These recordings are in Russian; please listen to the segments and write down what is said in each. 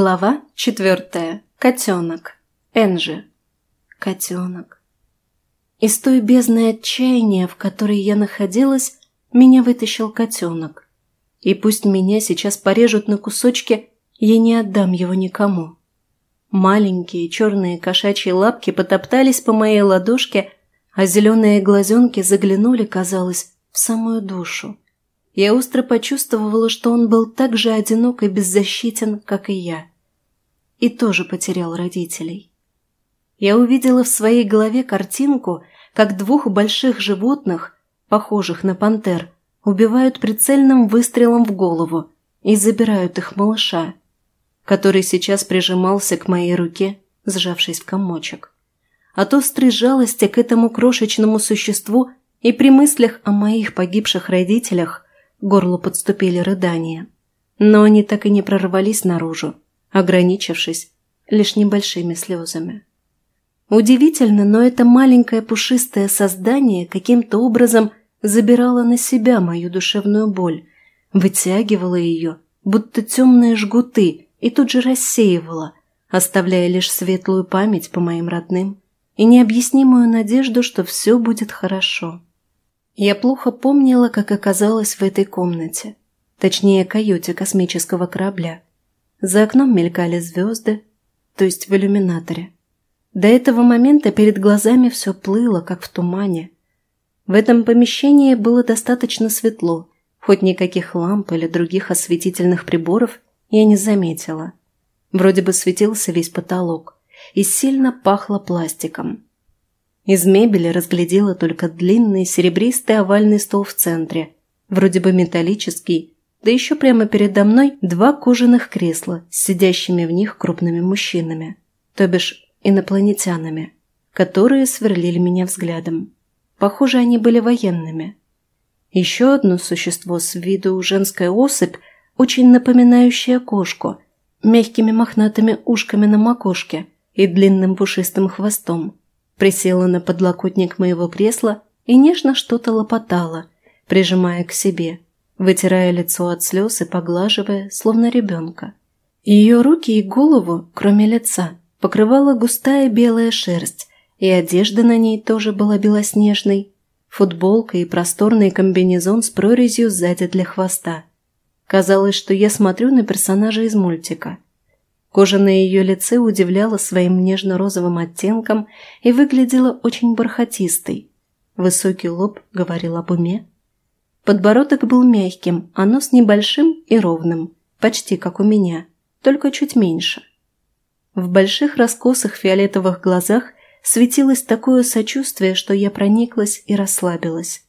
Глава четвертая. Котенок. Энжи. Котенок. Из той бездны отчаяния, в которой я находилась, меня вытащил котенок. И пусть меня сейчас порежут на кусочки, я не отдам его никому. Маленькие черные кошачьи лапки потоптались по моей ладошке, а зеленые глазенки заглянули, казалось, в самую душу я остро почувствовала, что он был так же одинок и беззащитен, как и я. И тоже потерял родителей. Я увидела в своей голове картинку, как двух больших животных, похожих на пантер, убивают прицельным выстрелом в голову и забирают их малыша, который сейчас прижимался к моей руке, сжавшись в комочек. От острой жалости к этому крошечному существу и при мыслях о моих погибших родителях горлу подступили рыдания. Но они так и не прорвались наружу, ограничившись лишь небольшими слезами. Удивительно, но это маленькое пушистое создание каким-то образом забирало на себя мою душевную боль, вытягивало ее, будто темные жгуты, и тут же рассеивало, оставляя лишь светлую память по моим родным и необъяснимую надежду, что все будет хорошо. Я плохо помнила, как оказалась в этой комнате, точнее, каюте космического корабля. За окном мелькали звезды, то есть в иллюминаторе. До этого момента перед глазами все плыло, как в тумане. В этом помещении было достаточно светло, хоть никаких ламп или других осветительных приборов я не заметила. Вроде бы светился весь потолок и сильно пахло пластиком. Из мебели разглядела только длинный серебристый овальный стол в центре, вроде бы металлический, да еще прямо передо мной два кожаных кресла с сидящими в них крупными мужчинами, то бишь инопланетянами, которые сверлили меня взглядом. Похоже, они были военными. Еще одно существо с виду женская особь, очень напоминающая кошку, мягкими мохнатыми ушками на макушке и длинным пушистым хвостом – присела на подлокотник моего кресла и нежно что-то лопотала, прижимая к себе, вытирая лицо от слез и поглаживая, словно ребенка. Ее руки и голову, кроме лица, покрывала густая белая шерсть, и одежда на ней тоже была белоснежной, футболка и просторный комбинезон с прорезью сзади для хвоста. Казалось, что я смотрю на персонажа из мультика – Кожа на ее лице удивляла своим нежно-розовым оттенком и выглядела очень бархатистой. Высокий лоб говорил об уме. Подбородок был мягким, а нос небольшим и ровным, почти как у меня, только чуть меньше. В больших раскосых фиолетовых глазах светилось такое сочувствие, что я прониклась и расслабилась.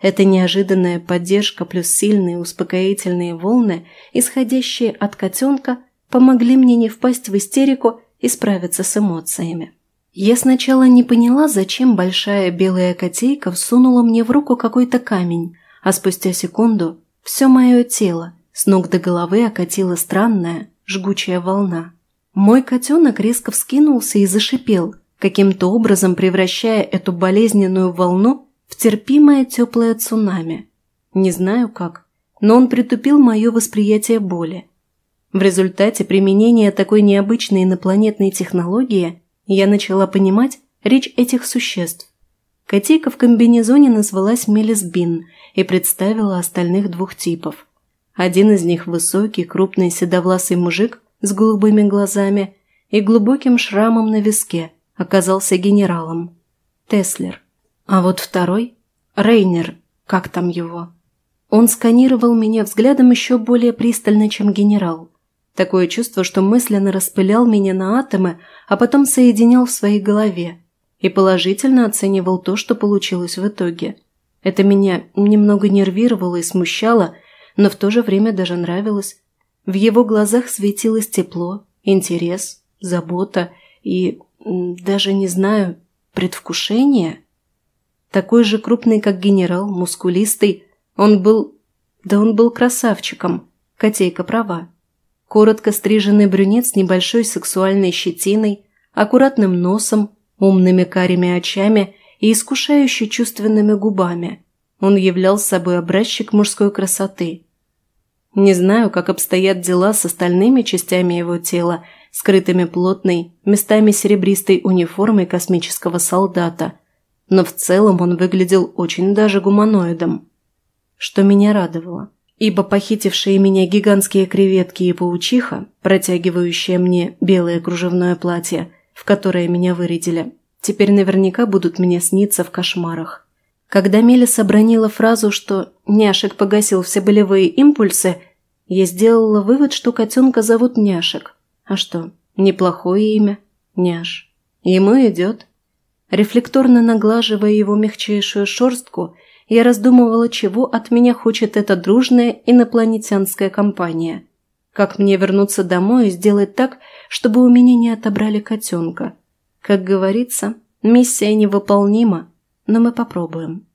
Эта неожиданная поддержка плюс сильные успокоительные волны, исходящие от котенка, помогли мне не впасть в истерику и справиться с эмоциями. Я сначала не поняла, зачем большая белая котейка всунула мне в руку какой-то камень, а спустя секунду все мое тело с ног до головы окатила странная, жгучая волна. Мой котенок резко вскинулся и зашипел, каким-то образом превращая эту болезненную волну в терпимое теплое цунами. Не знаю как, но он притупил мое восприятие боли. В результате применения такой необычной инопланетной технологии я начала понимать речь этих существ. Котейка в комбинезоне назвалась Мелисбин и представила остальных двух типов. Один из них высокий, крупный седовласый мужик с голубыми глазами и глубоким шрамом на виске оказался генералом. Теслер. А вот второй – Рейнер, как там его. Он сканировал меня взглядом еще более пристально, чем генерал – Такое чувство, что мысленно распылял меня на атомы, а потом соединял в своей голове и положительно оценивал то, что получилось в итоге. Это меня немного нервировало и смущало, но в то же время даже нравилось. В его глазах светилось тепло, интерес, забота и, даже не знаю, предвкушение. Такой же крупный, как генерал, мускулистый, он был... Да он был красавчиком, котейка права коротко стриженный брюнет с небольшой сексуальной щетиной, аккуратным носом, умными карими очами и искушающе чувственными губами. Он являл собой образчик мужской красоты. Не знаю, как обстоят дела с остальными частями его тела, скрытыми плотной, местами серебристой униформой космического солдата, но в целом он выглядел очень даже гуманоидом, что меня радовало, ибо похитившие меня гигантские креветки и паучиха, протягивающие мне белое кружевное платье, в которое меня вырядили, теперь наверняка будут мне сниться в кошмарах. Когда Мелис обронила фразу, что «няшек погасил все болевые импульсы», я сделала вывод, что котенка зовут Няшек. А что, неплохое имя? Няш. Ему идет. Рефлекторно наглаживая его мягчайшую шерстку, я раздумывала, чего от меня хочет эта дружная инопланетянская компания. Как мне вернуться домой и сделать так, чтобы у меня не отобрали котенка? Как говорится, миссия невыполнима, но мы попробуем.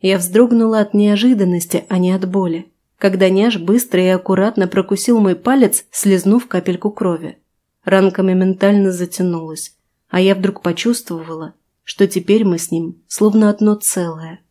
Я вздрогнула от неожиданности, а не от боли, когда няш быстро и аккуратно прокусил мой палец, слезнув капельку крови. Ранка моментально затянулась, а я вдруг почувствовала, что теперь мы с ним словно одно целое –